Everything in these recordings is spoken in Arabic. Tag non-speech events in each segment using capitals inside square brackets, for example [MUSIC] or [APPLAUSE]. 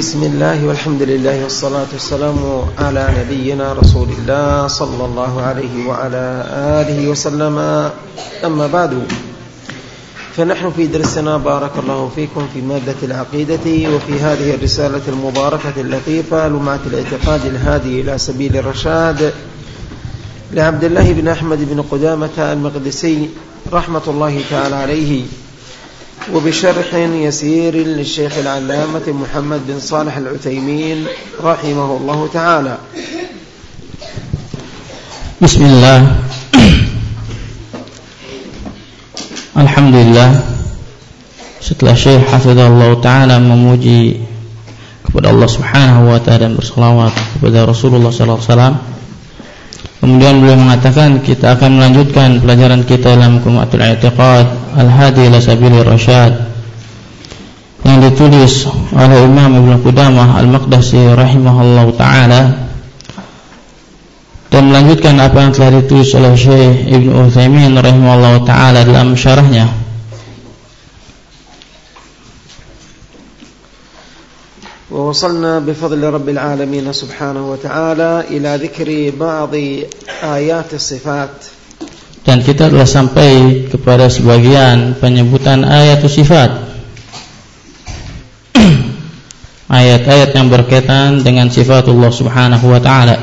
بسم الله والحمد لله والصلاة والسلام على نبينا رسول الله صلى الله عليه وعلى آله وسلم. أما بعد فنحن في درسنا بارك الله فيكم في مادة العقيدة وفي هذه الرسالة المباركة اللطيفة لمعة الاعتقاد الهادي إلى سبيل الرشاد لعبد الله بن أحمد بن قدامة المقدسي رحمة الله تعالى عليه. وبشرح يسير للشيخ العلامة محمد بن صالح العثيمين رحمه الله تعالى بسم الله Alhamdulillah Setelah Syekh Hafizahullah Ta'ala memuji kepada Allah Subhanahu Wa Ta'ala dan bersalawat kepada Rasulullah Sallallahu Alaihi Wasallam Kemudian beliau mengatakan kita akan melanjutkan pelajaran kita dalam Kumatul I'tiqad Al-Hadi ila Sabili Rasyad yang ditulis oleh Imam Ibn Qudamah Al-Maqdasi rahimahullah taala dan melanjutkan apa yang telah ditulis oleh Syekh Ibn Utsaimin rahimahullah taala dalam syarahnya ووصلنا بفضل رب العالمين سبحانه وتعالى إلى ذكر بعض آيات الصفات. Dan kita telah sampai kepada sebagian penyebutan ayat sifat. [CLEARS THROAT] Ayat-ayat yang berkaitan dengan sifat Allah Subhanahu wa taala.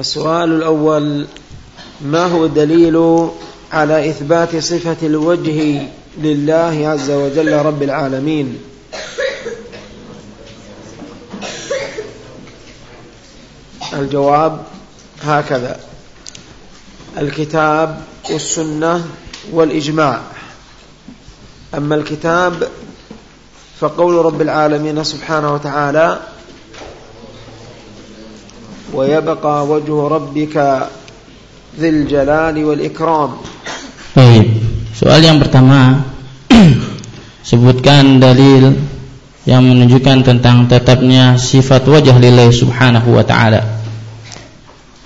السؤال الأول ما هو الدليل على إثبات صفة الوجه لله عز وجل رب العالمين؟ الجواب هكذا. الكتاب والسنة والإجماع. أما الكتاب فقول رب العالمين سبحانه وتعالى ويبقى وجه ربك ذي الجلال والإكرام. طيب سؤال yang pertama. [CLEARS THROAT] Sebutkan dalil yang menunjukkan tentang tetapnya sifat wajah lillahi subhanahu wa ta'ala.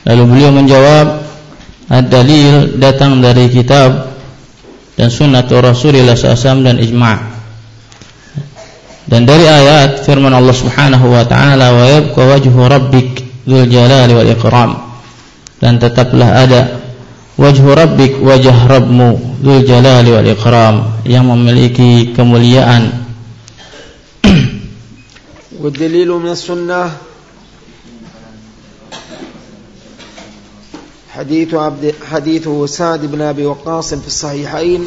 Lalu beliau menjawab Ad-dalil datang dari kitab Dan sunnah Rasulullah SAW dan ijma' Dan dari ayat firman Allah Subhanahu wa taala wa yabqa wajhu rabbik dzul jalali wal ikram dan tetaplah ada wajhu rabbik wajah rabbmu dzul jalali wal ikram yang memiliki kemuliaan والدليل من السنه حديث عبد حديث سعد بن أبي وقاص في الصحيحين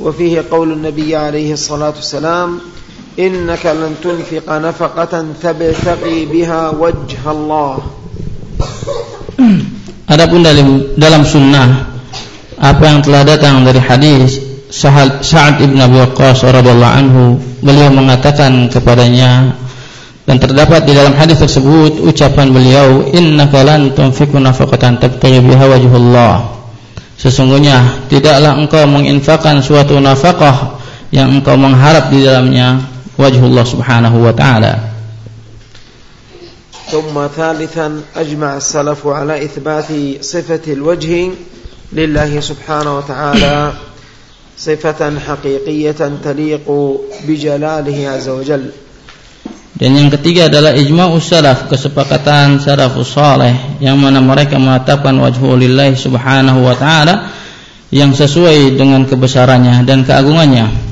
وفيه قول النبي عليه الصلاة والسلام إنك لن تنفق نفقة تبتغي بها وجه الله Adapun dalam dalam sunnah apa yang telah datang dari hadis Sa'ad ibn Abi Waqqas radhiyallahu anhu beliau mengatakan kepadanya Dan terdapat di dalam hadis tersebut ucapan beliau innaka lan tunfiqu nafaqatan tabtaghi biha wajhullah. Sesungguhnya tidaklah engkau menginfakkan suatu nafkah yang engkau mengharap di dalamnya wajhullah subhanahu wa ta'ala. ثم ثالثا أجمع السلف على إثبات صفة الوجه لله سبحانه وتعالى صفة حقيقية تليق بجلاله عز وجل Dan yang ketiga adalah ijma'u salaf, kesepakatan salafus saleh yang mana mereka menetapkan wajhu lillahi subhanahu wa taala yang sesuai dengan kebesarannya dan keagungannya.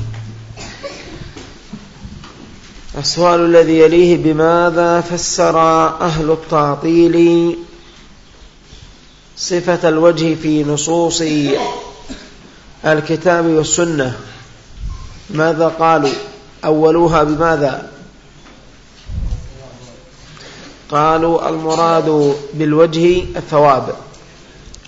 السؤال الذي يليه بماذا فسر أهل التعطيل صفة الوجه في نصوص الكتاب والسنة ماذا قالوا أولوها بماذا قالوا المراد بالوجه الثواب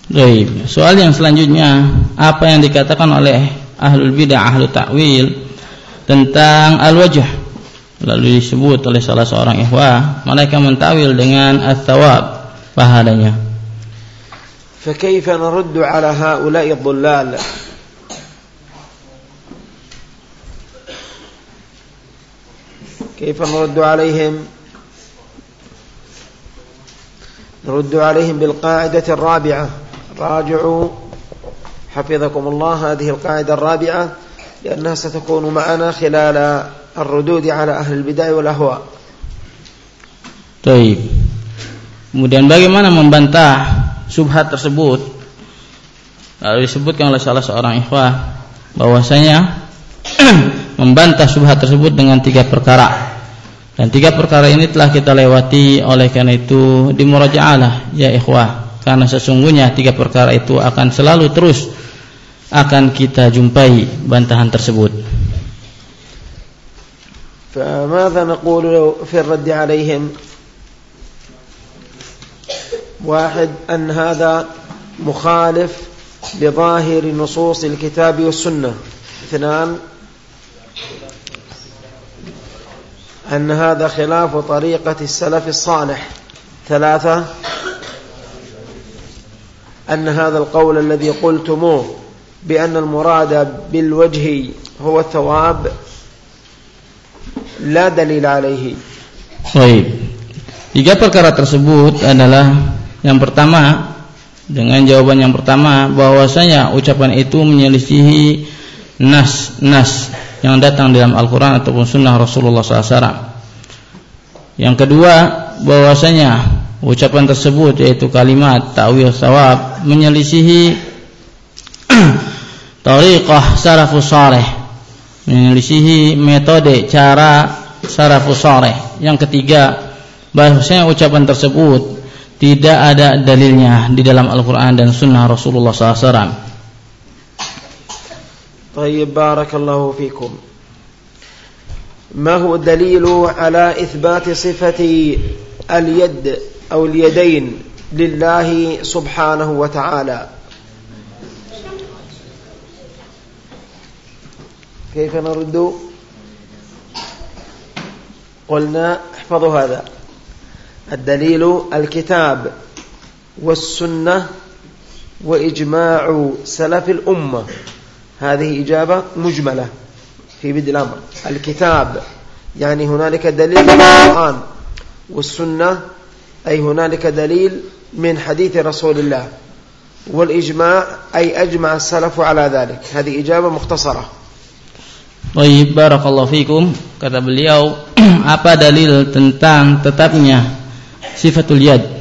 Baik, soal yang selanjutnya apa yang dikatakan oleh ahlul bidah ahlul takwil tentang al-wajh lalu disebut oleh salah seorang ikhwah mereka mentawil dengan al-thawab pahalanya فكيف نرد على هؤلاء الضلال كيف نرد عليهم نرد عليهم بالقاعدة الرابعة راجعوا حفظكم الله هذه القاعدة الرابعة لأنها ستكون معنا خلال الردود على أهل البدع والأهواء طيب Kemudian bagaimana membantah subhat tersebut? Lalu disebutkan oleh salah seorang ikhwah bahwasanya [CLEARS THROAT] membantah subhat tersebut dengan tiga perkara. Dan tiga perkara ini telah kita lewati oleh karena itu di muraja'alah ya ikhwah. Karena sesungguhnya tiga perkara itu akan selalu terus akan kita jumpai bantahan tersebut. فماذا نقول في الرد عليهم واحد أن هذا مخالف لظاهر نصوص الكتاب والسنة اثنان أن هذا خلاف طريقة السلف الصالح ثلاثة أن هذا القول الذي قلتموه بأن المراد بالوجه هو الثواب لا دليل عليه طيب Tiga perkara tersebut adalah Yang pertama dengan jawaban yang pertama bahwasanya ucapan itu menyelisihi nas-nas yang datang dalam Al-Qur'an ataupun sunnah Rasulullah SAW. Yang kedua bahwasanya ucapan tersebut yaitu kalimat ta'wil sawab menyelisihi [CLEARS THROAT] tariqah salafus saleh menyelisihi metode cara salafus saleh. Yang ketiga bahwasanya ucapan tersebut tidak ada dalilnya di dalam Al-Quran dan Sunnah Rasulullah SAW. طيب بارك الله فيكم. ما هو الدليل على إثبات صفة اليد أو اليدين لله سبحانه وتعالى؟ كيف نرد؟ قلنا احفظوا هذا. الدليل الكتاب والسنة وإجماع سلف الأمة. هذه إجابة مجملة في بدء الأمر. الكتاب يعني هنالك دليل من القرآن والسنة أي هنالك دليل من حديث رسول الله والإجماع أي أجمع السلف على ذلك. هذه إجابة مختصرة. طيب بارك الله فيكم. kata [CLEARS THROAT] beliau apa dalil tentang tetapnya sifatul yad?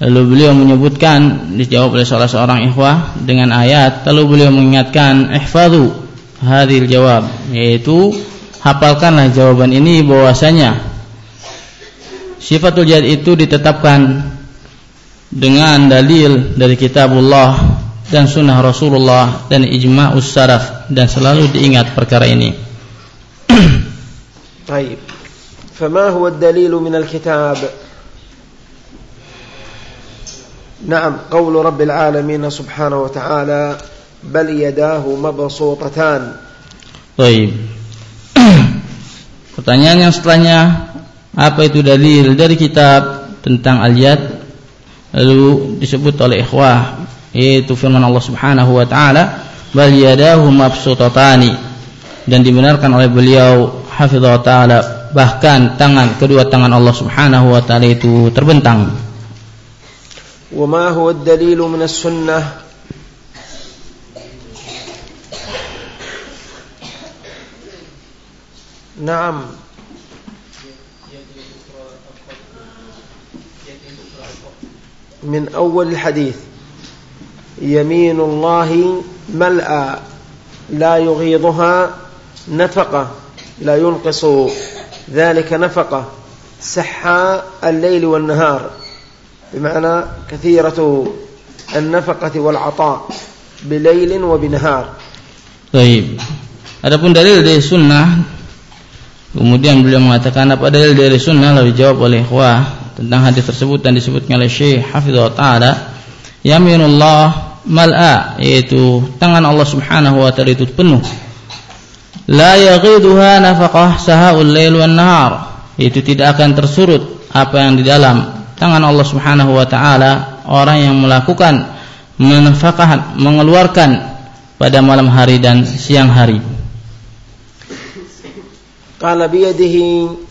lalu beliau menyebutkan dijawab oleh salah seorang ikhwah dengan ayat lalu beliau mengingatkan ihfadhu hadhil jawab yaitu hafalkanlah jawaban ini bahwasanya sifatul yad itu ditetapkan dengan dalil dari kitabullah dan sunnah Rasulullah dan ijma'us saraf dan selalu diingat perkara ini. Baik. فما هو الدليل من الكتاب نعم قول رب العالمين سبحانه وتعالى بل يداه مبسوطتان طيب [CLEARS THROAT] Pertanyaan yang setelahnya apa itu dalil dari kitab tentang al-yad lalu disebut oleh ikhwah yaitu firman Allah Subhanahu wa taala bal yadahu mabsutatani dan dibenarkan oleh beliau hafizah taala bahkan tangan kedua tangan Allah Subhanahu wa taala itu terbentang. وما هو الدليل من السنة؟ نعم. من أول الحديث. يمين الله ملأى لا يغيضها نفقة لا ينقص ذلك نفقة. سحاء الليل والنهار. بمعنى كثيرة النفقة والعطاء بليل وبنهار طيب Adapun dalil dari sunnah Kemudian beliau mengatakan apa dalil dari sunnah lalu dijawab oleh wah tentang hadis tersebut dan disebutkan oleh Syekh Hafizah Ta'ala Yaminullah mal'a yaitu tangan Allah Subhanahu wa taala itu penuh la yaghiduha nafaqah sahaul lail wan nahar itu tidak akan tersurut apa yang di dalam Tangan Allah Subhanahu wa taala orang yang melakukan menafkah mengeluarkan pada malam hari dan siang hari. قال بيده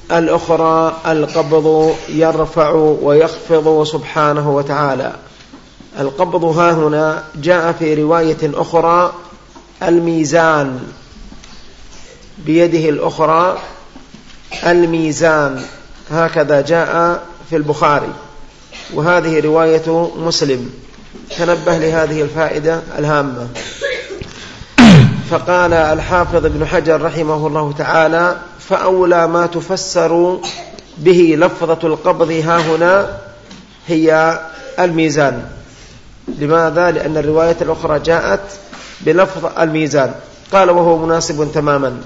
الأخرى القبض يرفع ويخفض سبحانه وتعالى القبض ها هنا جاء في رواية أخرى الميزان بيده الأخرى الميزان هكذا جاء في البخاري وهذه رواية مسلم. تنبه لهذه الفائدة الهامة. فقال الحافظ ابن حجر رحمه الله تعالى فأولى ما تفسر به لفظة القبض ها هنا هي الميزان. لماذا؟ لأن الرواية الأخرى جاءت بلفظ الميزان. قال وهو مناسب تماما.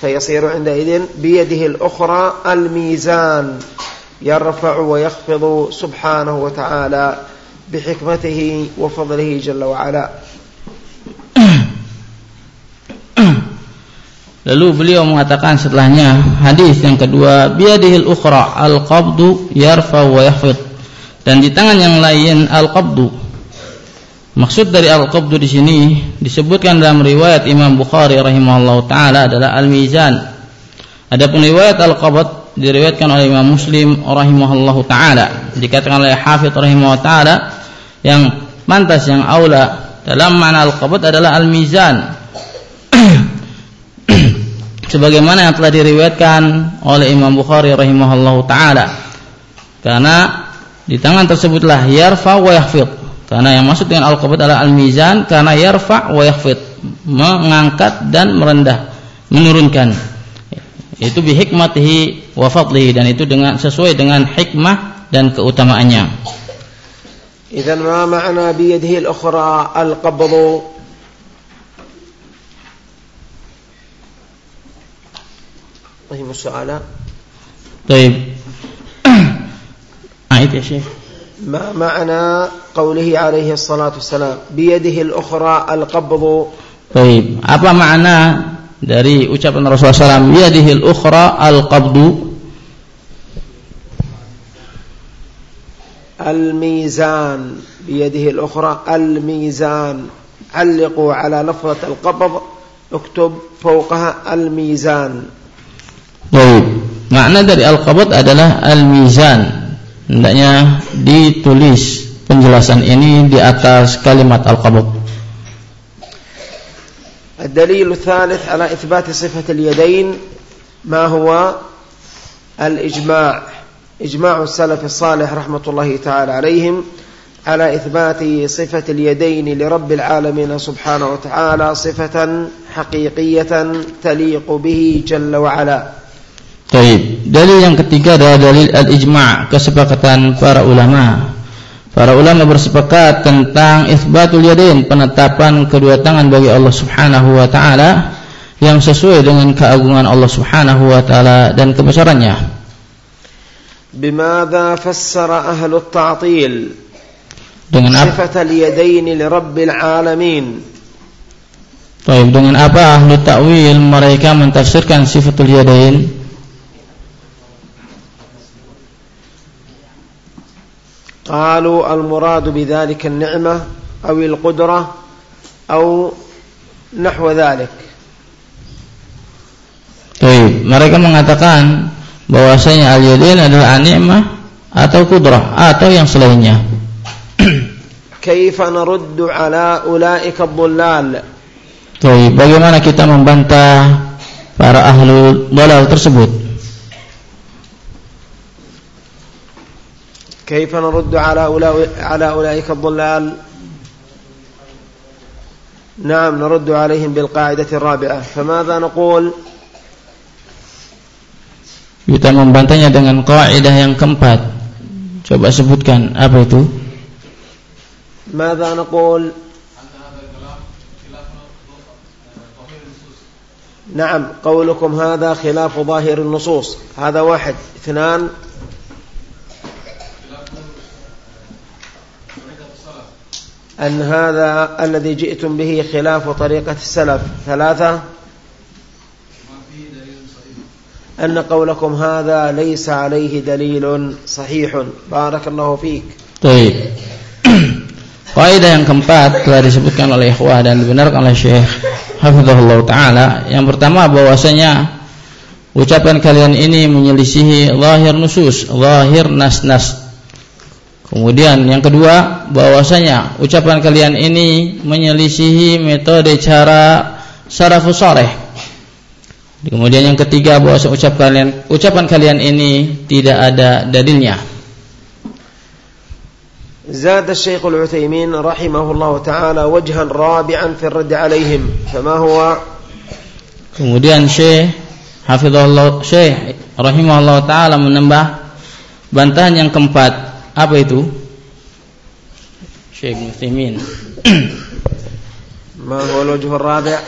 فيصير عندئذ بيده الأخرى الميزان. يرفع ويخفض سبحانه وتعالى بحكمته وفضله جل وعلا Lalu beliau mengatakan setelahnya hadis yang kedua biadihil ukhra al-qabdu yarfa wa yahfid dan di tangan yang lain al-qabdu maksud dari al-qabdu di sini disebutkan dalam riwayat Imam Bukhari rahimahullah taala adalah al-mizan adapun riwayat al-qabd diriwayatkan oleh Imam Muslim rahimahullah taala dikatakan oleh Hafidh rahimahullah taala yang mantas yang aula dalam makna al-qabd adalah al-mizan [CLEARS THROAT] sebagaimana yang telah diriwayatkan oleh Imam Bukhari rahimahullahu taala. Karena di tangan tersebutlah yarfa wa. Karena yang maksud dengan al-qabd adalah al-mizan karena yarfa wa mengangkat dan merendah, menurunkan. Itu bi hikmatihi wa fadlihi dan itu dengan sesuai dengan hikmah dan keutamaannya. Idzan ma ma'na bi yadihi al-ukhra al-qabd فهم السؤال طيب أعيد يا شيخ ما معنى قوله عليه الصلاة والسلام بيده الأخرى القبض طيب apa makna dari ucapan Rasulullah SAW biyadihil ukhra al-qabdu الميزان بيده الأخرى الميزان علقوا على لفظة القبض اكتب فوقها الميزان Baik. Makna dari al-qabd adalah al-mizan. Hendaknya ditulis penjelasan ini di atas kalimat al-qabd. الدليل الثالث على إثبات صفة اليدين ما هو؟ الإجماع. إجماع السلف الصالح رحمة الله تعالى عليهم على إثبات صفة اليدين لرب العالمين سبحانه وتعالى صفة حقيقية تليق به جل وعلا. Baik, dalil yang ketiga adalah dalil al-ijma' kesepakatan para ulama. Para ulama bersepakat tentang isbatul yadain, penetapan kedua tangan bagi Allah Subhanahu wa taala yang sesuai dengan keagungan Allah Subhanahu wa taala dan kebesarannya. Bimadza fassara ahlu at-ta'til dengan apa? Sifat al-yadain li rabbil alamin. Baik, dengan apa ahlu ta'wil mereka mentafsirkan sifatul yadain? قالوا المراد بذلك النعمة أو القدرة أو نحو ذلك Baik, mereka mengatakan bahwasanya al-yadain adalah nikmah atau kudrah atau yang selainnya. Kaifa naruddu ala ulaika ad-dhullal? Baik, bagaimana kita membantah para ahlu dalal tersebut? كيف نرد على على أولئك الضلال؟ نعم نرد عليهم بالقاعدة الرابعة. فماذا نقول؟ Kita membantahnya dengan kaidah yang keempat. Coba sebutkan apa itu? ماذا نقول؟ نعم قولكم هذا خلاف ظاهر النصوص. هذا واحد. اثنان أن هذا الذي جئتم به خلاف طريقة السلف ثلاثة أن قولكم هذا ليس عليه دليل صحيح بارك الله فيك طيب Kaidah yang keempat telah disebutkan oleh ikhwah dan dibenarkan oleh Syekh Hafizahullah Ta'ala Yang pertama bahwasanya Ucapan kalian ini menyelisihi Zahir nusus Zahir nas-nas Kemudian yang kedua bahwasanya ucapan kalian ini menyelisihi metode cara sarafus saleh. Kemudian yang ketiga bahwa ucap kalian, ucapan kalian ini tidak ada dalilnya. زاد الشيخ العثيمين رحمه الله تعالى وجها رابعا في الرد عليهم فما هو Kemudian Syekh Hafizahullah Syekh rahimahullah taala menambah bantahan yang keempat. Apa itu? Syekh Muslimin. ما هو الوجه الرابع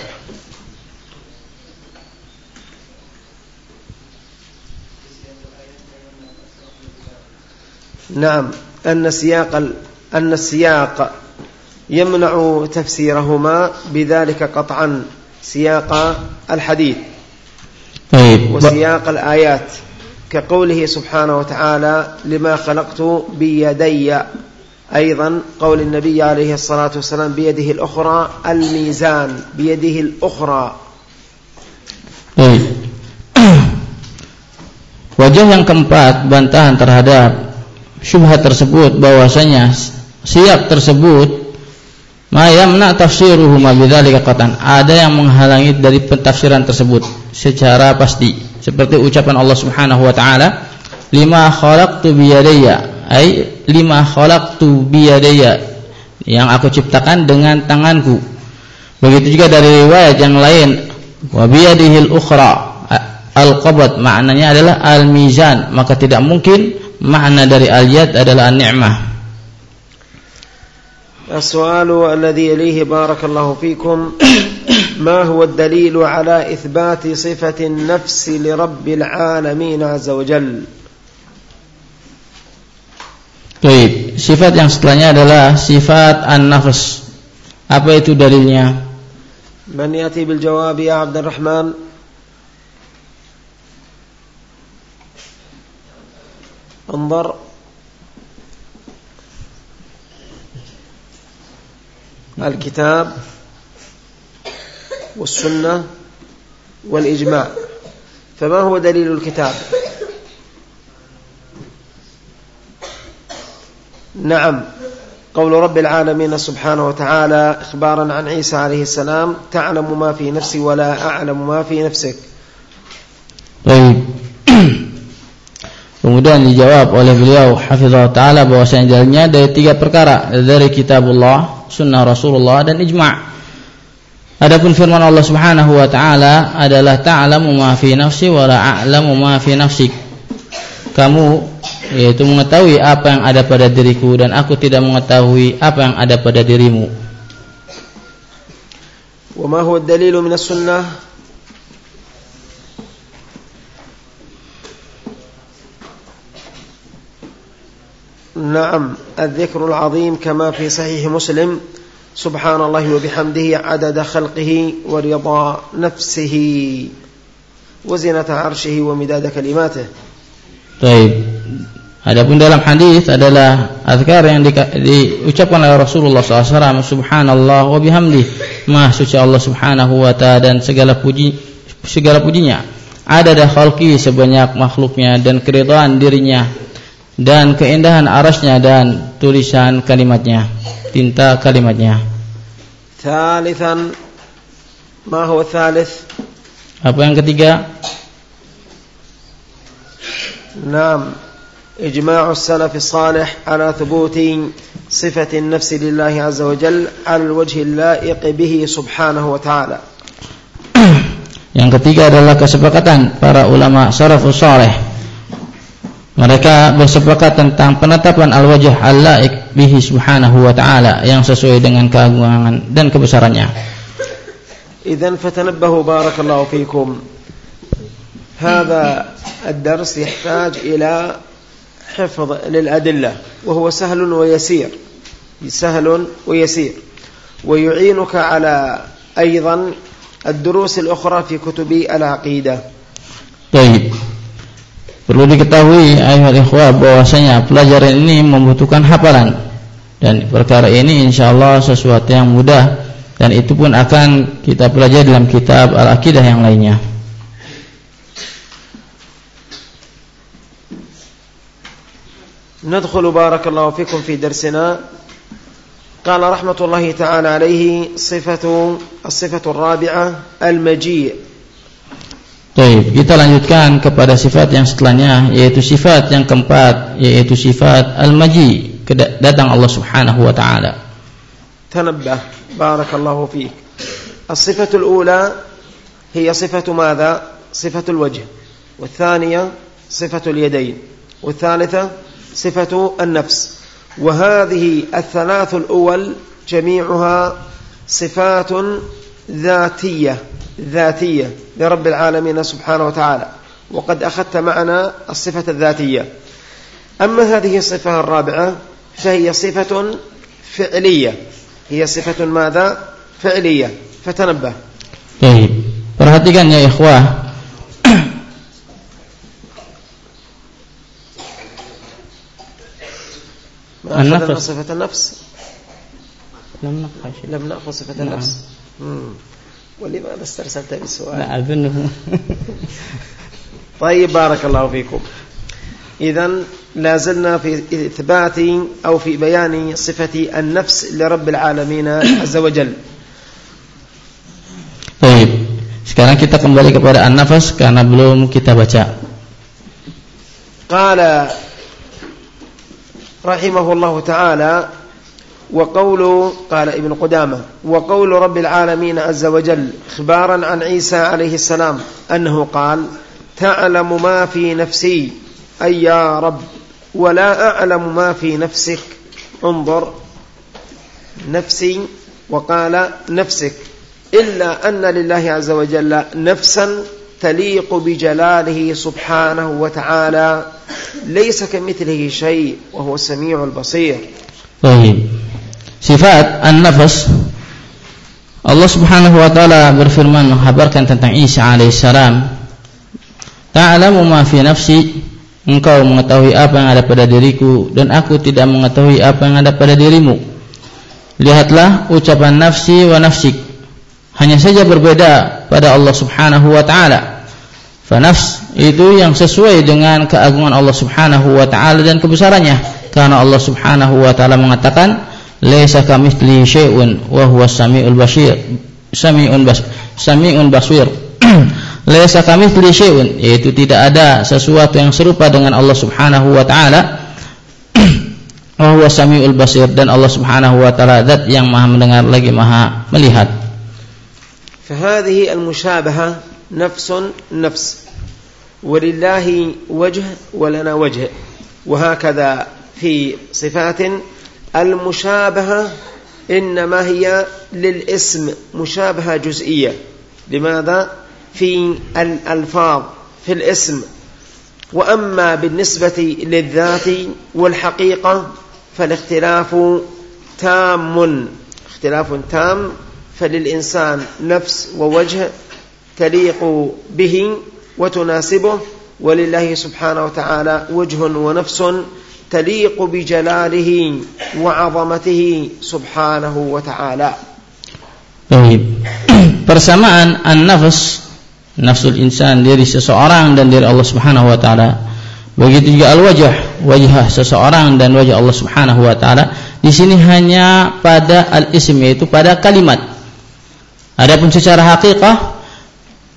نعم أن السياق أن السياق يمنع تفسيرهما بذلك قطعا سياق الحديث طيب وسياق الآيات كقوله سبحانه وتعالى لما خلقت بيدي أيضا قول النبي عليه الصلاة والسلام بيده الأخرى الميزان بيده الأخرى طيب Wajah yang keempat bantahan terhadap syubhat tersebut bahwasanya siap tersebut ma yamna tafsiruhu ma bidzalika qatan ada yang menghalangi dari pentafsiran tersebut secara pasti seperti ucapan Allah Subhanahu wa taala lima khalaqtu biyadayya ai lima khalaqtu biyadayya yang aku ciptakan dengan tanganku begitu juga dari riwayat yang lain wa biyadihil ukhra al-qabd maknanya adalah al-mizan maka tidak mungkin makna dari al-yad adalah an-ni'mah السؤال الذي يليه بارك الله فيكم ما هو الدليل على إثبات صفة النفس لرب العالمين عز وجل Baik, sifat yang setelahnya adalah sifat an-nafs. Apa itu dalilnya? من يأتي بالجواب يا عبد الرحمن انظر الكتاب والسنة والإجماع. فما هو دليل الكتاب؟ نعم قول رب العالمين سبحانه وتعالى إخبارا عن عيسى عليه السلام تعلم ما في نفسي ولا أعلم ما في نفسك. طيب. Kemudian dijawab oleh beliau hafizah taala bahwasanya jalannya dari tiga perkara. Dari kitabullah, sunnah Rasulullah dan ijma'. Adapun firman Allah Subhanahu wa taala adalah ta'lamu ma fi nafsi wa la a'lamu ma fi nafsik. Kamu yaitu mengetahui apa yang ada pada diriku dan aku tidak mengetahui apa yang ada pada dirimu. Wa ma huwa ad-dalilu min as-sunnah? Naam, al-dhikru al-'azim kama fi sahih Muslim. سبحان الله وبحمده عدد خلقه ورضا نفسه وزنة عرشه ومداد كلماته طيب Adapun dalam hadis adalah azkar yang di, diucapkan oleh Rasulullah SAW Subhanallah wa bihamdi Maha suci Allah Subhanahu wa ta'ala dan segala puji segala pujinya ada dah khalqi sebanyak makhluknya dan keridhaan dirinya dan keindahan arasnya dan tulisan kalimatnya tinta kalimatnya ثالثا ما هو الثالث apa yang ketiga نعم إجماع السلف الصالح على ثبوت صفة النفس لله عز وجل على الوجه اللائق به سبحانه وتعالى yang ketiga adalah kesepakatan para ulama salafus saleh mereka bersepakat tentang penetapan al-wajh al-laik bihi subhanahu wa ta'ala yang sesuai dengan keagungan dan kebesarannya. إذن فتنبهوا بارك الله فيكم. هذا الدرس يحتاج إلى حفظ للأدلة وهو سهل ويسير. سهل ويسير. ويعينك على أيضا الدروس الأخرى في كتب العقيدة. طيب. Perlu diketahui ayat ikhwah bahwasanya pelajaran ini membutuhkan hafalan dan perkara ini insyaallah sesuatu yang mudah dan itu pun akan kita pelajari dalam kitab Al-Aqidah yang lainnya. ندخل بارك الله فيكم في درسنا قال رحمة الله تعالى عليه صفة الصفة الرابعة المجيء Baik, kita lanjutkan kepada sifat yang setelahnya yaitu sifat yang keempat yaitu sifat al-maji datang Allah Subhanahu wa taala. تنبه بارك الله فيك. الصفة الأولى هي صفة ماذا؟ صفة الوجه والثانية صفة اليدين والثالثة صفة النفس وهذه الثلاث الأول جميعها صفات ذاتية ذاتية لرب العالمين سبحانه وتعالى وقد أخذت معنا الصفة الذاتية. أما هذه الصفة الرابعة فهي صفة فعلية. هي صفة ماذا؟ فعلية. فتنبه. طيب. perhatikan ya ikhwah النفس. صفة النفس؟ لم نأخذ صفة نعم. النفس. ولماذا استرسلت بالسؤال لا أظنه. [LAUGHS] طيب بارك الله فيكم. إذا لا زلنا في إثبات أو في بيان صفة النفس لرب العالمين عز وجل. طيب sekarang kita kembali kepada an-nafas karena belum kita baca. قال رحمه الله تعالى وقول قال ابن قدامة وقول رب العالمين عز وجل إخبارا عن عيسى عليه السلام أنه قال تعلم ما في نفسي أي يا رب ولا أعلم ما في نفسك انظر نفسي وقال نفسك إلا أن لله عز وجل نفسا تليق بجلاله سبحانه وتعالى ليس كمثله شيء وهو السميع البصير. طيب. Sifat an-nafas Allah Subhanahu wa taala berfirman menghabarkan tentang Isa alaihissalam. Ta'lamu ma fi nafsi engkau mengetahui apa yang ada pada diriku dan aku tidak mengetahui apa yang ada pada dirimu. Lihatlah ucapan nafsi wa nafsik hanya saja berbeda pada Allah Subhanahu wa taala. Fanafs itu yang sesuai dengan keagungan Allah Subhanahu wa taala dan kebesarannya karena Allah Subhanahu wa taala mengatakan laisa kamitsli syai'un wa huwa samiul basir samiun bas samiun basir [CLEARS THROAT] laisa kamitsli syai'un yaitu tidak ada sesuatu yang serupa dengan Allah Subhanahu wa taala [CLEARS THROAT] wa huwa samiul basir dan Allah Subhanahu wa taala zat yang Maha mendengar lagi Maha melihat فهذه المشابهة نفس نفس ولله وجه ولنا وجه وهكذا في صفات المشابهة إنما هي للاسم مشابهة جزئية. لماذا؟ في الألفاظ في الاسم. وأما بالنسبة للذات والحقيقة فالاختلاف تام. اختلاف تام فللإنسان نفس ووجه تليق به وتناسبه ولله سبحانه وتعالى وجه ونفس تليق بجلاله وعظمته سبحانه وتعالى Baik. [CLEARS THROAT] Persamaan an-nafs nafsul insan diri seseorang dan diri Allah Subhanahu wa taala. Begitu juga al-wajh, wajah seseorang dan wajah Allah Subhanahu wa taala. Di sini hanya pada al-ism yaitu pada kalimat. Adapun secara hakikah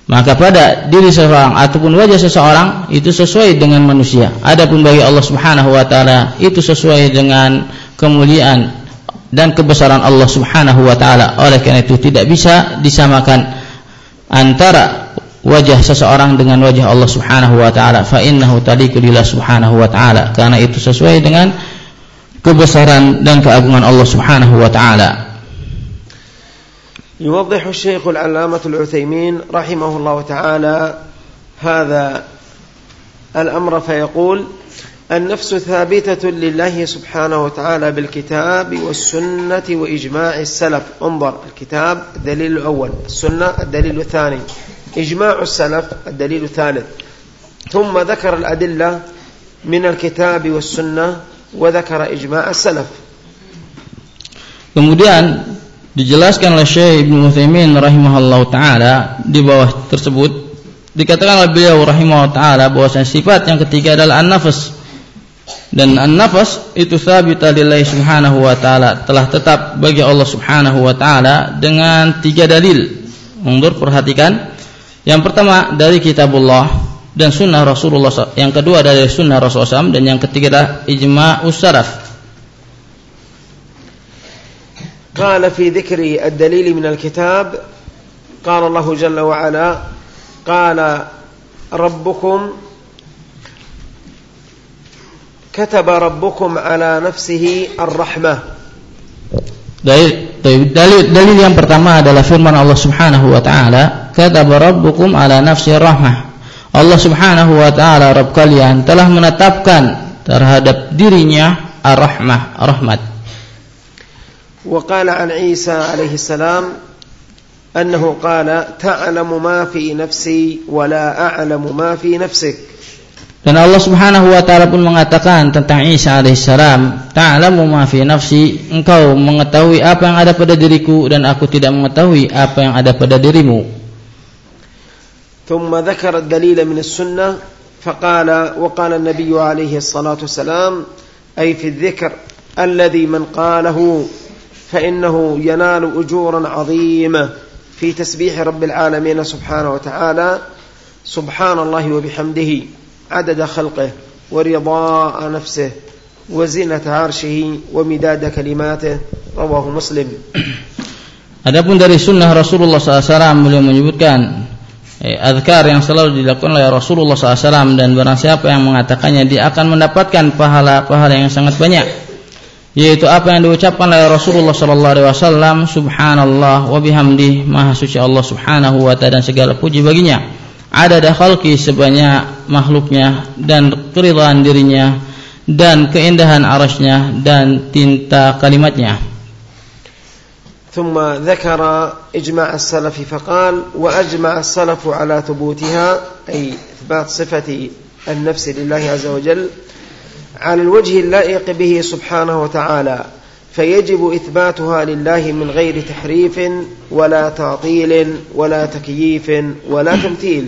maka pada diri seseorang ataupun wajah seseorang itu sesuai dengan manusia. Adapun bagi Allah Subhanahu wa taala itu sesuai dengan kemuliaan dan kebesaran Allah Subhanahu wa taala. Oleh karena itu tidak bisa disamakan antara wajah seseorang dengan wajah Allah Subhanahu wa taala. Fa innahu taliqu subhanahu wa taala. Karena itu sesuai dengan kebesaran dan keagungan Allah Subhanahu wa taala. يوضح الشيخ العلامة العثيمين رحمه الله تعالى هذا الأمر فيقول النفس ثابتة لله سبحانه وتعالى بالكتاب والسنة وإجماع السلف. انظر الكتاب الدليل الأول السنة الدليل الثاني إجماع السلف الدليل الثالث. ثم ذكر الأدلة من الكتاب والسنة وذكر إجماع السلف. Kemudian dijelaskan oleh Syekh Ibnu Utsaimin rahimahullahu taala di bawah tersebut. Dikatakan oleh beliau rahimahullahu taala bahwa sifat yang ketiga adalah an-nafs dan an-nafas itu sabita lillahi subhanahu wa ta'ala telah tetap bagi Allah subhanahu wa ta'ala dengan tiga dalil. Mundur perhatikan. Yang pertama dari kitabullah dan sunnah Rasulullah yang kedua dari sunnah Rasulullah SAW dan yang ketiga ijma usaraf قال في ذكر الدليل من الكتاب قال الله جل وعلا قال ربكم كتب ربكم على نفسه الرحمة Dalil, dalil, yang pertama adalah firman Allah Subhanahu wa taala, "Kataba rabbukum ala nafsi rahmah." Allah Subhanahu wa taala Rabb kalian telah menetapkan terhadap dirinya ar-rahmah, rahmat. وقال عن عيسى عليه السلام أنه قال تعلم ما في نفسي ولا أعلم ما في نفسك Dan Allah Subhanahu wa taala pun mengatakan tentang Isa alaihissalam, "Ta'lamu ma fi nafsi?" Engkau mengetahui apa yang ada pada diriku dan aku tidak mengetahui apa yang ada pada dirimu. ثم ذكر الدليل من السنة فقال وقال النبي عليه الصلاة والسلام أي في الذكر الذي من قاله فإنه ينال أجورا عظيمة في تسبيح رب العالمين سبحانه وتعالى سبحان الله وبحمده عدد خلقه ورضاء نفسه وزنة عرشه ومداد كلماته رواه مسلم Adapun dari sunnah Rasulullah SAW beliau menyebutkan eh, azkar yang selalu dilakukan oleh Rasulullah SAW dan barang siapa yang mengatakannya dia akan mendapatkan pahala-pahala yang sangat banyak yaitu apa yang diucapkan oleh Rasulullah SAW subhanallah wa bihamdih maha suci Allah subhanahu wa ta'ala dan segala puji baginya ada khalqi sebanyak makhluknya dan keridhaan dirinya dan keindahan arasnya dan tinta kalimatnya ثم ذكر إجماع السلف فقال وأجمع السلف على ثبوتها أي إثبات صفة النفس لله عز وجل على الوجه اللائق به سبحانه وتعالى فيجب إثباتها لله من غير تحريف ولا تعطيل ولا تكييف ولا تمثيل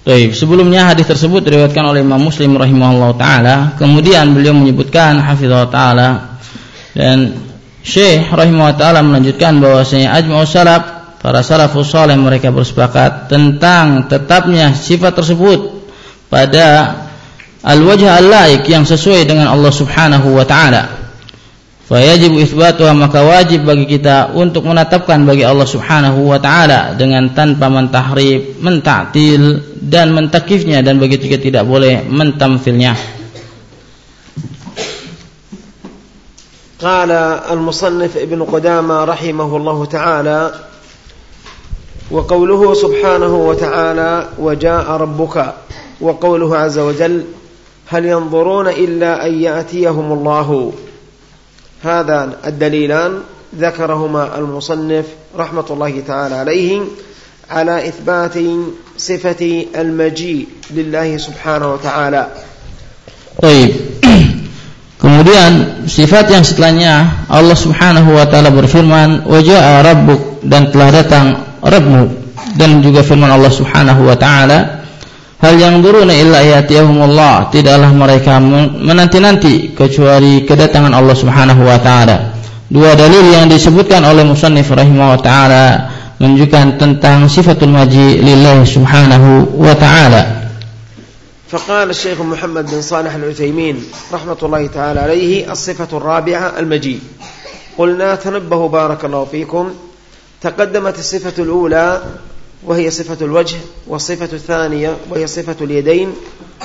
Baik, sebelumnya hadis tersebut diriwayatkan oleh Imam Muslim rahimahullah taala, kemudian beliau menyebutkan hafizah taala dan Syekh rahimahullah taala melanjutkan bahwasanya ajma'us salaf para salafus saleh mereka bersepakat tentang tetapnya sifat tersebut pada al-wajh al-laik yang sesuai dengan Allah Subhanahu wa taala. Fayajib itsbatuha maka wajib bagi kita untuk menetapkan bagi Allah Subhanahu wa taala dengan tanpa mentahrif, mentaktil dan mentakifnya dan begitu juga tidak boleh mentamfilnya. قال المصنف ابن قدامة رحمه الله تعالى وقوله سبحانه وتعالى وجاء ربك وقوله عز وجل هل ينظرون إلا أن يأتيهم الله هذان الدليلان ذكرهما المصنف رحمة الله تعالى عليه على إثبات صفة المجيء لله سبحانه وتعالى طيب Kemudian sifat yang setelahnya Allah Subhanahu wa taala berfirman, "Wa jaa rabbuk" dan telah datang Rabbmu dan juga firman Allah Subhanahu wa taala, Hal yang duruna illa yatiyahumullah tidaklah mereka menanti-nanti kecuali kedatangan Allah Subhanahu wa taala. Dua dalil yang disebutkan oleh musannif rahimahullah taala menunjukkan tentang sifatul maji lillahi subhanahu wa ta'ala. فقال الشيخ محمد بن صالح العثيمين رحمة الله تعالى عليه الصفة الرابعة المجيء قلنا تنبهوا بارك الله فيكم تقدمت الصفة الأولى وهي صفة الوجه والصفة الثانية وهي صفة اليدين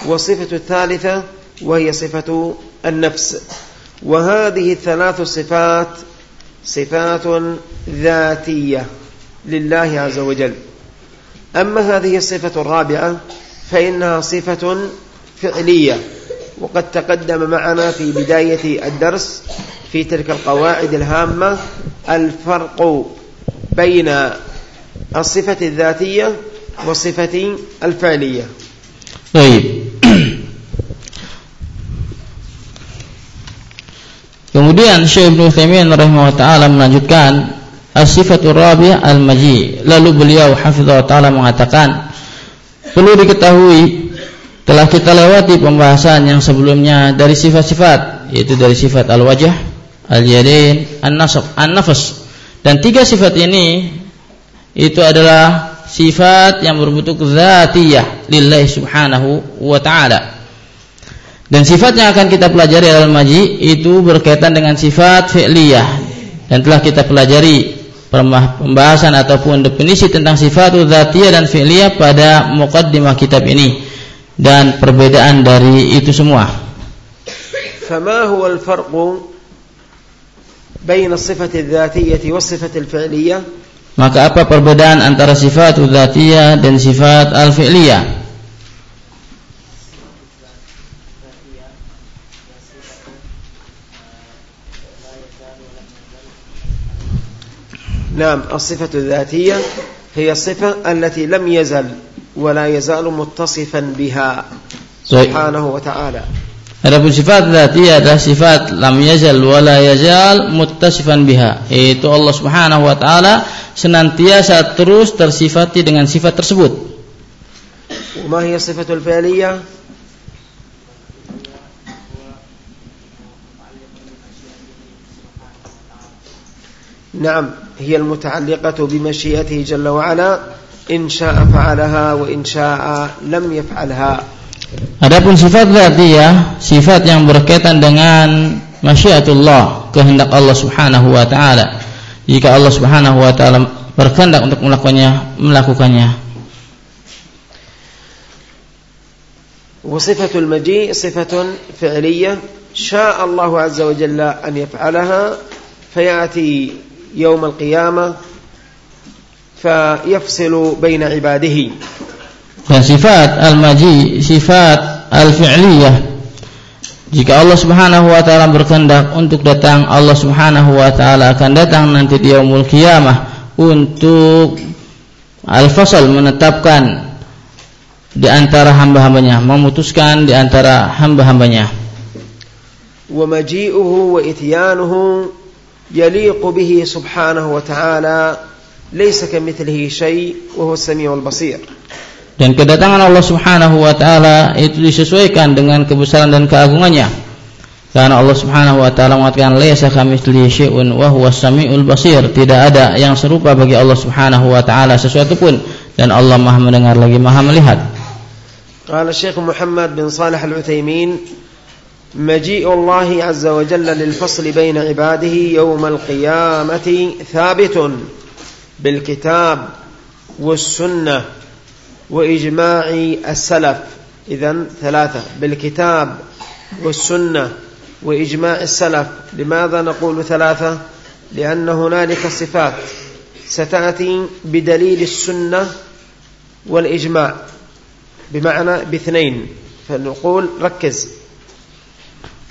والصفة الثالثة وهي صفة النفس. وهذه الثلاث صفات صفات ذاتية لله عز وجل. أما هذه الصفة الرابعة فإنها صفة فعلية وقد تقدم معنا في بداية الدرس في تلك القواعد الهامة الفرق بين الصفة الذاتية والصفة الفعلية طيب Kemudian Syekh Ibnu Utsaimin rahimahullah taala melanjutkan as-sifatur rabi'ah al-maji. Lalu beliau hafizahullah taala mengatakan perlu diketahui telah kita lewati pembahasan yang sebelumnya dari sifat-sifat yaitu dari sifat al-wajah, al-yadain, an-nasab, an-nafas. Dan tiga sifat ini itu adalah sifat yang berbentuk zatiyah lillahi subhanahu wa ta'ala. Dan sifat yang akan kita pelajari dalam maji itu berkaitan dengan sifat fi'liyah dan telah kita pelajari pembahasan ataupun definisi tentang sifat zatiyah dan fi'liyah pada muqaddimah kitab ini dan perbedaan dari itu semua. فما هو الفرق بين الصفة الذاتية والصفة الفعلية maka apa perbedaan antara sifat dzatiyah dan sifat al-fi'liyah? نعم الصفة الذاتية هي الصفة التي لم يزل ولا يزال متصفا بها سبحانه وتعالى Adapun sifat dzatiyah adalah sifat lam yazal wa la yazal muttasifan biha yaitu Allah Subhanahu wa taala senantiasa terus tersifati dengan sifat tersebut. وما هي الصفة الفعلية؟ نعم هي المتعلقة بمشيئته جل وعلا إن شاء فعلها وإن شاء لم يفعلها Adapun sifat dzatiyah, sifat yang berkaitan dengan masyiatullah, kehendak Allah Subhanahu wa taala. Jika Allah Subhanahu wa taala berkehendak untuk melakukannya, melakukannya. وصفة المجيء صفة فعلية شاء الله عز وجل أن يفعلها فيأتي يوم القيامة فيفصل بين عباده dan sifat al-maji sifat al-fi'liyah. Jika Allah Subhanahu wa taala berkehendak untuk datang Allah Subhanahu wa taala akan datang nanti di yaumul qiyamah untuk al-fasal menetapkan di antara hamba-hambanya memutuskan di antara hamba-hambanya. Wa maji'uhu wa ityanuhu yaliqu bihi subhanahu wa ta'ala laysa kamithlihi shay wa huwa as-sami'ul basir dan kedatangan Allah Subhanahu wa taala itu disesuaikan dengan kebesaran dan keagungannya. Karena Allah Subhanahu wa taala mengatakan laisa kamitslihi syai'un wa huwas samiul basir. Tidak ada yang serupa bagi Allah Subhanahu wa taala sesuatu pun dan Allah Maha mendengar lagi Maha melihat. قال الشيخ محمد بن صالح العثيمين مجيء الله عز وجل للفصل بين عباده يوم القيامة ثابت بالكتاب والسنة وإجماع السلف. إذا ثلاثة بالكتاب والسنة وإجماع السلف. لماذا نقول ثلاثة؟ لأن هنالك صفات ستأتي بدليل السنة والإجماع. بمعنى باثنين. فنقول ركز.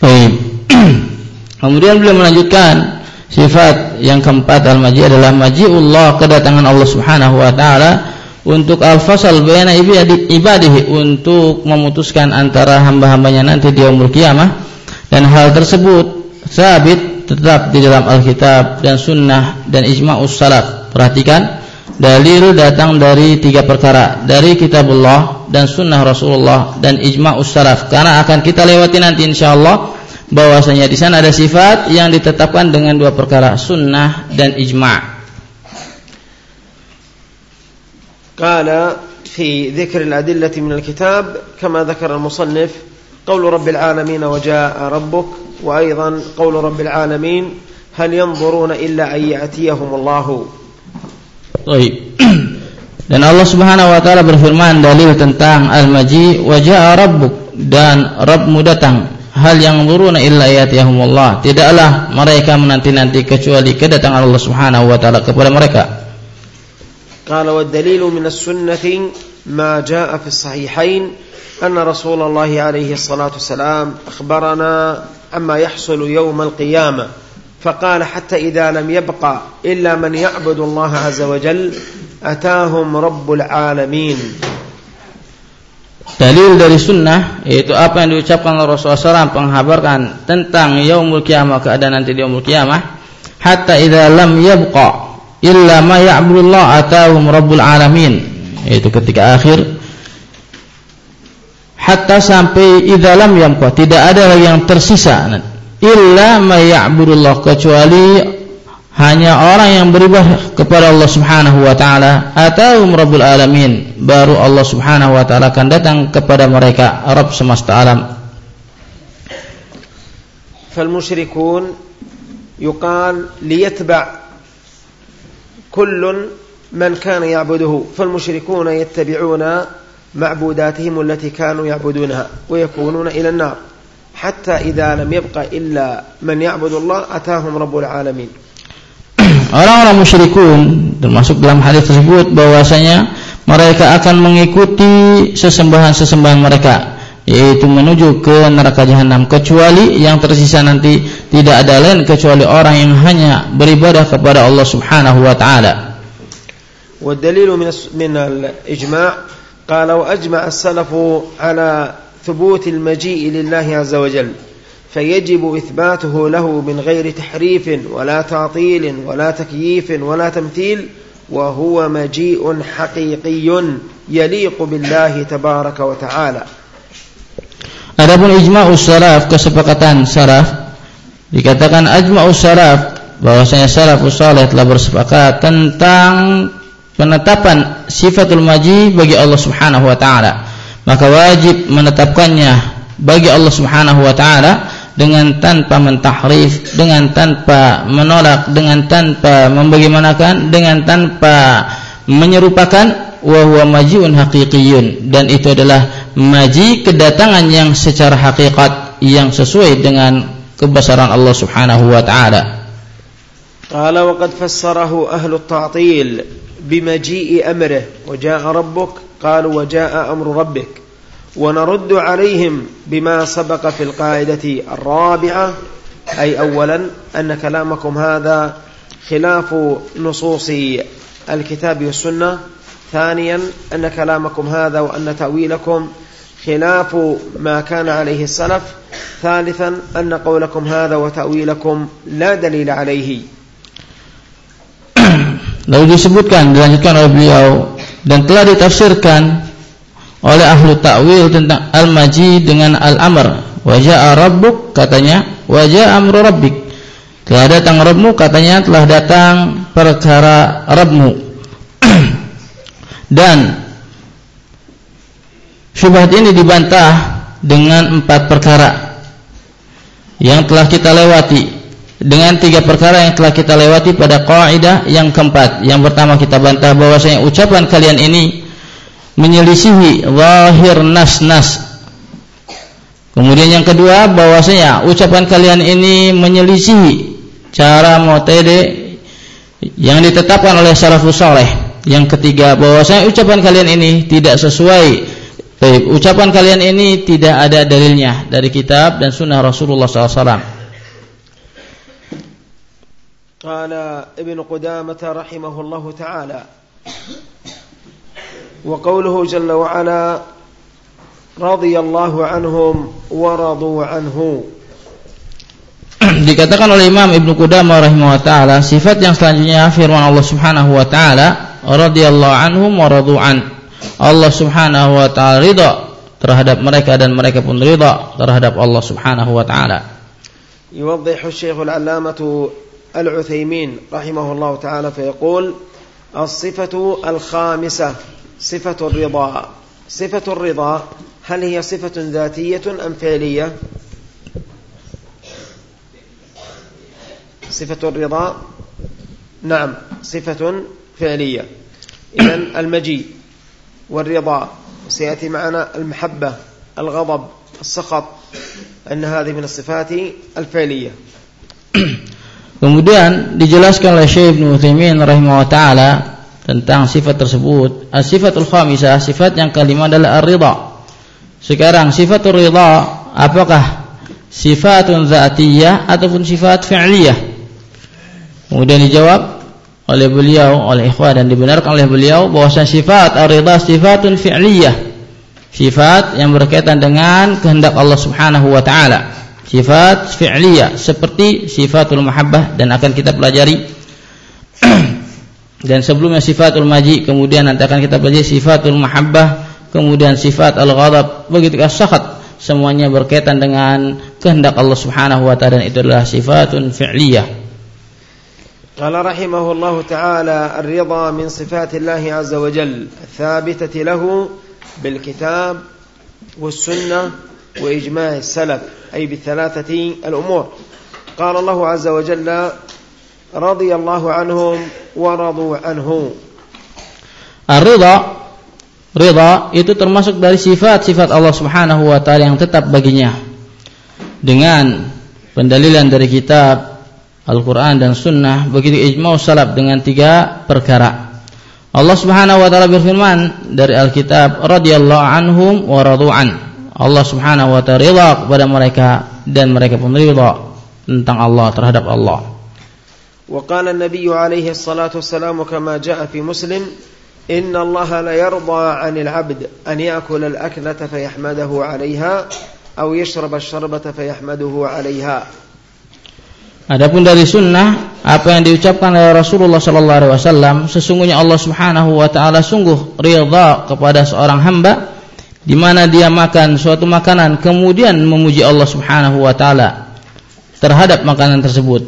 طيب. [CLEARS THROAT] Kemudian beliau melanjutkan sifat yang keempat al-maji adalah maji'ullah kedatangan Allah Subhanahu wa taala. Untuk al-fasal bayana ibadihi untuk memutuskan antara hamba-hambanya nanti di yaumul kiamah dan hal tersebut sabit tetap di dalam Alkitab dan sunnah dan ijma'us salaf perhatikan dalil datang dari tiga perkara dari kitabullah dan sunnah Rasulullah dan ijma'us salaf karena akan kita lewati nanti insyaallah bahwasanya di sana ada sifat yang ditetapkan dengan dua perkara sunnah dan ijma' قال في ذكر الأدلة من الكتاب كما ذكر المصنف قول رب العالمين وجاء ربك وأيضا قول رب العالمين هل ينظرون إلا أن يأتيهم الله طيب Dan Allah Subhanahu wa taala berfirman dalil tentang al-maji wa jaa rabbuk dan Rabbmu datang. Hal yang nuruna illa ayatihumullah. Tidaklah mereka menanti-nanti kecuali kedatangan Allah Subhanahu wa taala kepada mereka. قال والدليل من السنة ما جاء في الصحيحين أن رسول الله عليه الصلاة والسلام أخبرنا عما يحصل يوم القيامة فقال حتى إذا لم يبقى إلا من يعبد الله عز وجل أتاهم رب العالمين. Dalil dari sunnah yaitu apa yang diucapkan oleh Rasulullah SAW menghabarkan tentang yaumul kiamah keadaan nanti di yaumul kiamah hatta idza lam yabqa illa ma ya'budullah atahum rabbul alamin yaitu ketika akhir hatta sampai idalam yamqa tidak ada lagi yang tersisa illa may ya'budullah kecuali hanya orang yang beribadah kepada Allah Subhanahu wa taala atau Rabbul alamin baru Allah Subhanahu wa taala akan datang kepada mereka Rabb semesta alam فالمشركون يقال ليتبع كل من كان يعبده فالمشركون يتبعون معبوداتهم التي كانوا يعبدونها ويكونون إلى النار حتى إذا لم يبق إلا من يعبد الله أتاهم رب العالمين Orang-orang musyrikun termasuk dalam hadis tersebut bahwasanya mereka akan mengikuti sesembahan-sesembahan mereka yaitu menuju ke neraka jahanam kecuali yang tersisa nanti tidak ada lain kecuali orang yang hanya beribadah kepada Allah Subhanahu wa taala. والدليل من من الإجماع قال وأجمع السلف على ثبوت المجيء لله عز وجل فيجب إثباته له من غير تحريف ولا تعطيل ولا تكييف ولا تمثيل وهو مجيء حقيقي يليق بالله تبارك وتعالى Adapun ijma'us salaf kesepakatan salaf dikatakan ajma'us salaf bahwasanya salafus saleh telah bersepakat tentang penetapan sifatul maji bagi Allah Subhanahu wa taala. Maka wajib menetapkannya bagi Allah Subhanahu wa taala dengan tanpa mentahrif dengan tanpa menolak dengan tanpa membagaimanakan dengan tanpa menyerupakan wa huwa majiun haqiqiyun. Dan itu adalah maji kedatangan yang secara hakikat yang sesuai dengan kebesaran Allah Subhanahu wa taala. قال وقد فسره أهل التعطيل بمجيء أمره وجاء ربك قالوا وجاء أمر ربك. ونرد عليهم بما سبق في القاعدة الرابعة أي أولا أن كلامكم هذا خلاف نصوص الكتاب والسنة. ثانيا أن كلامكم هذا وأن تأويلكم خلاف ما كان عليه السلف. ثالثا أن قولكم هذا وتأويلكم لا دليل عليه [CLEARS THROAT] Lalu disebutkan dilanjutkan oleh beliau dan telah ditafsirkan oleh ahlu ta'wil tentang al-maji dengan al-amr wa ja'a rabbuk katanya wa ja'a amru rabbik telah datang Rabbmu katanya telah datang perkara Rabbmu [CLEARS THROAT] dan syubhat ini dibantah dengan empat perkara yang telah kita lewati dengan tiga perkara yang telah kita lewati pada kaidah yang keempat. Yang pertama kita bantah bahwasanya ucapan kalian ini menyelisihi zahir nas-nas. Kemudian yang kedua bahwasanya ucapan kalian ini menyelisihi cara mutede yang ditetapkan oleh salafus saleh. Yang ketiga bahwasanya ucapan kalian ini tidak sesuai Baik, ucapan kalian ini tidak ada dalilnya dari kitab dan sunnah Rasulullah SAW. قال ابن قدامة رحمه الله تعالى وقوله جل وعلا رضي الله عنهم ورضوا عنه dikatakan oleh Imam Ibnu Qudamah rahimahullah taala sifat yang selanjutnya firman Allah Subhanahu wa taala radhiyallahu anhum wa radu'an Allah Subhanahu wa taala ridha terhadap mereka dan mereka pun ridha terhadap Allah Subhanahu wa taala. يوضح الشيخ العلامة العثيمين رحمه الله تعالى فيقول الصفة الخامسة صفة الرضا. صفة الرضا هل هي صفة ذاتية أم فعلية؟ صفة الرضا نعم صفة فعلية. إذا المجيء. والرضا سيأتي معنا المحبة الغضب السخط أن هذه من الصفات الفعلية Kemudian dijelaskan oleh Syekh Ibnu Utsaimin rahimahullah taala tentang sifat tersebut. As-sifatul khamisah, sifat yang kelima adalah ar-ridha. Sekarang sifatul ridha apakah sifatun dzatiyah ataupun sifat fi'liyah? Kemudian dijawab oleh beliau, oleh ikhwah dan dibenarkan oleh beliau bahwa sifat ar-ridha sifatun fi'liyah. Sifat yang berkaitan dengan kehendak Allah Subhanahu wa taala. Sifat fi'liyah seperti sifatul mahabbah dan akan kita pelajari. [CLEARS THROAT] Dan sebelumnya sifatul maji kemudian nanti akan kita pelajari sifatul mahabbah kemudian sifat al-ghadab. Begitu as-sakhat semuanya berkaitan dengan kehendak Allah Subhanahu wa taala dan itu adalah sifatun fi'liyah قال رحمه الله تعالى الرضا من صفات الله عز وجل الثابتة له بالكتاب والسنة وإجماع السلف أي بالثلاثة الأمور قال الله عز وجل رضي الله عنهم ورضوا عنه الرضا Ridha itu termasuk dari sifat-sifat Allah Subhanahu wa taala yang tetap baginya. Dengan pendalilan dari kitab Al-Qur'an dan sunnah begitu ijma' salaf dengan tiga perkara. Allah Subhanahu wa taala berfirman dari Alkitab radhiyallahu anhum wa radu'an. Allah Subhanahu wa taala ridha kepada mereka dan mereka pun ridha tentang Allah terhadap Allah. وقال النبي عليه الصلاة والسلام كما جاء في مسلم إن الله لا يرضى عن العبد أن يأكل الأكلة فيحمده عليها أو يشرب الشربة فيحمده عليها Adapun dari sunnah apa yang diucapkan oleh Rasulullah sallallahu alaihi wasallam sesungguhnya Allah Subhanahu wa taala sungguh ridha kepada seorang hamba di mana dia makan suatu makanan kemudian memuji Allah Subhanahu wa taala terhadap makanan tersebut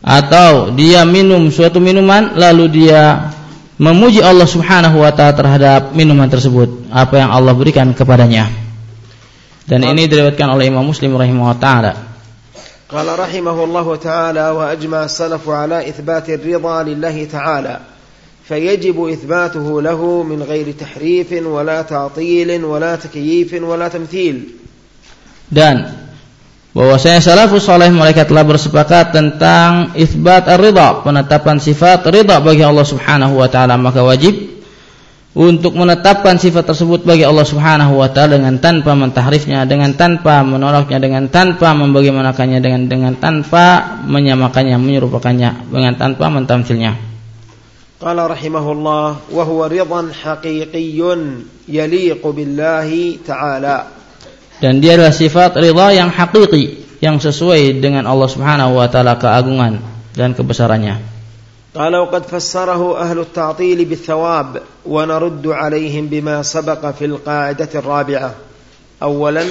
atau dia minum suatu minuman lalu dia memuji Allah Subhanahu wa taala terhadap minuman tersebut apa yang Allah berikan kepadanya. Dan ini diriwayatkan oleh Imam Muslim rahimahullah taala. قال رحمه الله تعالى وأجمع السلف على إثبات الرضا لله تعالى فيجب إثباته له من غير تحريف ولا تعطيل ولا تكييف ولا تمثيل dan bahwasanya salafus saleh mereka telah bersepakat tentang isbat ar-ridha, penetapan sifat ridha bagi Allah Subhanahu wa taala, maka wajib untuk menetapkan sifat tersebut bagi Allah Subhanahu wa taala dengan tanpa mentahrifnya, dengan tanpa menolaknya, dengan tanpa membagaimanakannya, dengan dengan tanpa menyamakannya, menyerupakannya, dengan tanpa mentamsilnya. Qala rahimahullah wa huwa haqiqiyyun yaliqu billahi ta'ala. Dan dia adalah sifat ridha yang hakiki, yang sesuai dengan Allah Subhanahu wa taala keagungan dan kebesarannya. قال وقد فسره أهل التعطيل بالثواب ونرد عليهم بما سبق في القاعدة الرابعة. أولا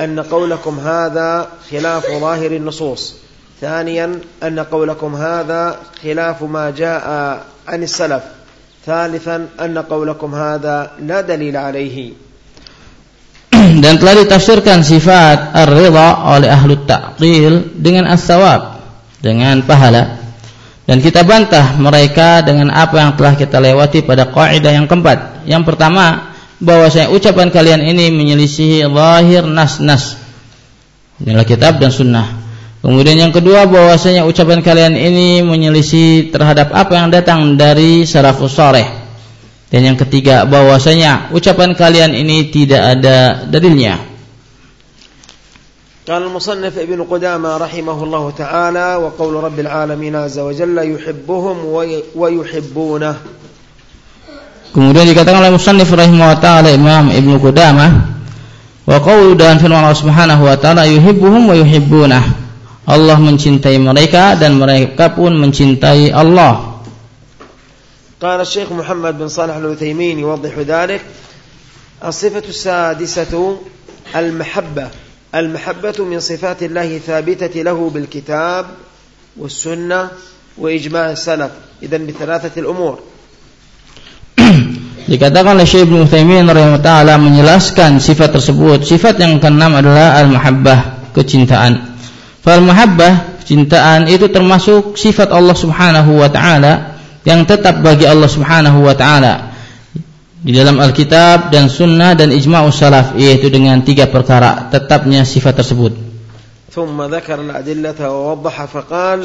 أن قولكم هذا خلاف ظاهر النصوص. ثانيا أن قولكم هذا خلاف ما جاء عن السلف. ثالثا أن قولكم هذا لا دليل عليه. [CLEARS THROAT] Dan telah ditafsirkan sifat ar-ridha oleh ahlu ta'til dengan as-sawab dengan pahala. Dan kita bantah mereka dengan apa yang telah kita lewati pada kaidah yang keempat. Yang pertama bahwa saya ucapan kalian ini menyelisihi lahir nas-nas. Inilah kitab dan sunnah. Kemudian yang kedua bahwasanya ucapan kalian ini menyelisih terhadap apa yang datang dari salafus saleh. Dan yang ketiga bahwasanya ucapan kalian ini tidak ada dalilnya. قال المصنف ابن قدامة رحمه الله تعالى وقول رب العالمين عز وجل يحبهم ويحبونه Kemudian dikatakan oleh musannif rahimahullah taala Imam Ibnu Qudamah wa qaulu dan firman Allah Subhanahu wa taala yuhibbuhum wa yuhibbunah. Allah mencintai mereka dan mereka pun mencintai Allah. قال الشيخ محمد بن صالح العثيمين يوضح ذلك الصفة السادسة المحبة المحبة من صفات الله ثابتة له بالكتاب والسنة وإجماع السلف إذن بثلاثة الأمور Dikatakan oleh Syekh Ibnu Utsaimin taala menjelaskan sifat tersebut. Sifat yang keenam adalah al-mahabbah, kecintaan. Fal mahabbah, kecintaan itu termasuk sifat Allah Subhanahu wa taala yang tetap bagi Allah Subhanahu wa taala di dalam Alkitab dan Sunnah dan ijma'us salaf yaitu dengan tiga perkara tetapnya sifat tersebut. ثم ذكر الأدلة ووضح فقال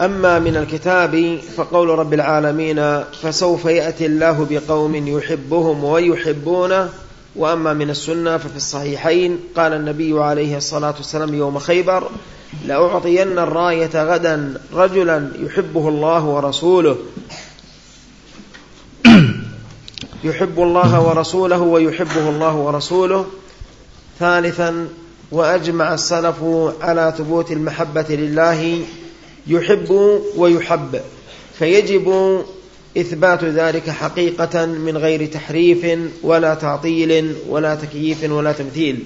أما من الكتاب فقول رب العالمين فسوف يأتي الله بقوم يحبهم ويحبونه وأما من السنة ففي الصحيحين قال النبي عليه الصلاة والسلام يوم خيبر لأعطين الراية غدا رجلا يحبه الله ورسوله يحب الله ورسوله ويحبه الله ورسوله ثالثا وأجمع السلف على ثبوت المحبة لله يحب ويحب فيجب إثبات ذلك حقيقة من غير تحريف ولا تعطيل ولا تكييف ولا تمثيل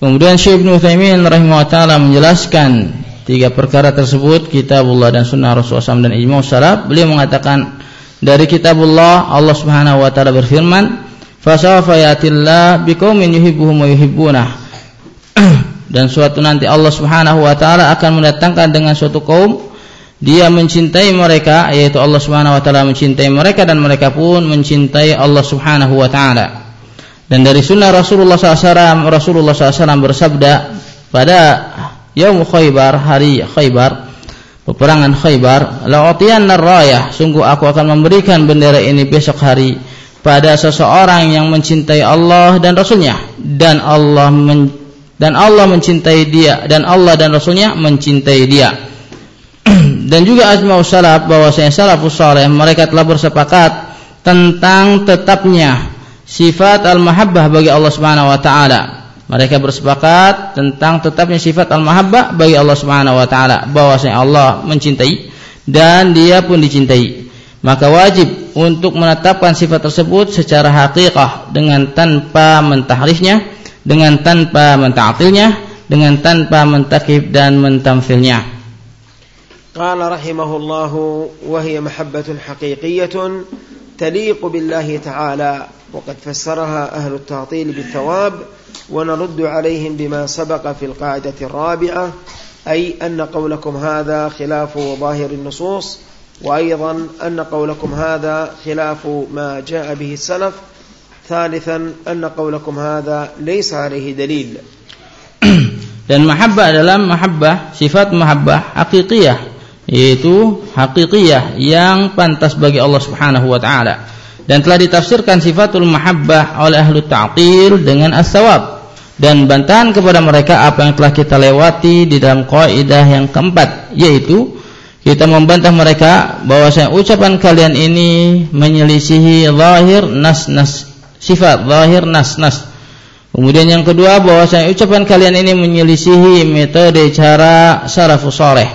Kemudian Syekh Ibnu Utsaimin rahimahullah taala menjelaskan tiga perkara tersebut kitabullah dan sunnah Rasulullah SAW dan ijma' salaf beliau mengatakan dari kitabullah Allah Subhanahu wa taala berfirman fasawfa yatillah biqaumin yuhibbuhum wa yuhibbunah [CLEARS THROAT] dan suatu nanti Allah Subhanahu wa taala akan mendatangkan dengan suatu kaum dia mencintai mereka yaitu Allah Subhanahu wa taala mencintai mereka dan mereka pun mencintai Allah Subhanahu wa taala. Dan dari sunnah Rasulullah SAW Rasulullah SAW bersabda pada Yaum Khaybar hari Khaybar peperangan Khaybar la'utiyanna rayah sungguh aku akan memberikan bendera ini besok hari pada seseorang yang mencintai Allah dan Rasulnya dan Allah men, dan Allah mencintai dia dan Allah dan Rasulnya mencintai dia [CLEARS THROAT] dan juga ajma'us salaf bahwasanya salafus saleh mereka telah bersepakat tentang tetapnya sifat al-mahabbah bagi Allah Subhanahu wa taala. Mereka bersepakat tentang tetapnya sifat al-mahabbah bagi Allah Subhanahu wa taala bahwasanya Allah mencintai dan dia pun dicintai. Maka wajib untuk menetapkan sifat tersebut secara hakikah dengan tanpa mentahrifnya, dengan tanpa menta'tilnya, dengan tanpa mentakif dan mentamfilnya. قال رحمه الله وهي محبة حقيقية تليق بالله تعالى وقد فسرها أهل التعطيل بالثواب ونرد عليهم بما سبق في القاعدة الرابعة أي أن قولكم هذا خلاف ظاهر النصوص وأيضا أن قولكم هذا خلاف ما جاء به السلف ثالثا أن قولكم هذا ليس عليه دليل. dan mahabbah adalah mahabbah sifat mahabbah hakikiyah yaitu hakikiyah yang pantas bagi Allah Subhanahu wa taala. Dan telah ditafsirkan sifatul mahabbah oleh ahlu ta'til dengan as-sawab. Dan bantahan kepada mereka apa yang telah kita lewati di dalam kaidah yang keempat yaitu kita membantah mereka bahwasanya ucapan kalian ini menyelisihi zahir nas-nas sifat zahir nas-nas. Kemudian yang kedua bahwasanya ucapan kalian ini menyelisihi metode cara salafus saleh.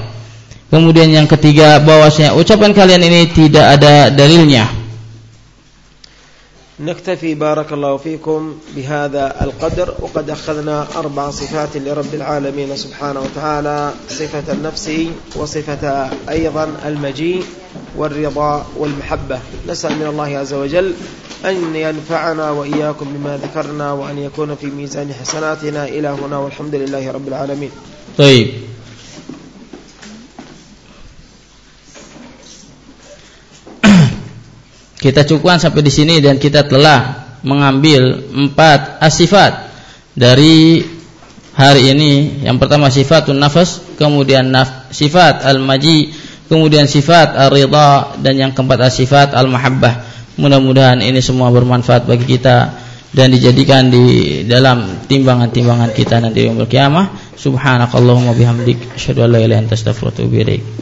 Kemudian yang ketiga bahwasanya ucapan kalian ini tidak ada dalilnya. نكتفي بارك الله فيكم بهذا القدر وقد أخذنا أربع صفات لرب العالمين سبحانه وتعالى صفة النفس وصفة أيضا المجيء والرضا والمحبة. نسأل من الله عز وجل أن ينفعنا وإياكم بما ذكرنا وأن يكون في ميزان حسناتنا إلى هنا والحمد لله رب العالمين. طيب. Kita cukupkan sampai di sini dan kita telah mengambil empat asifat dari hari ini. Yang pertama sifatun nafas, kemudian naf, sifat al-maji, kemudian sifat ar-ridha dan yang keempat asifat al-mahabbah. Mudah-mudahan ini semua bermanfaat bagi kita dan dijadikan di dalam timbangan-timbangan kita nanti di kiamah. Subhanakallahumma bihamdik asyhadu an la ilaha illa anta astaghfiruka wa atubu ilaik.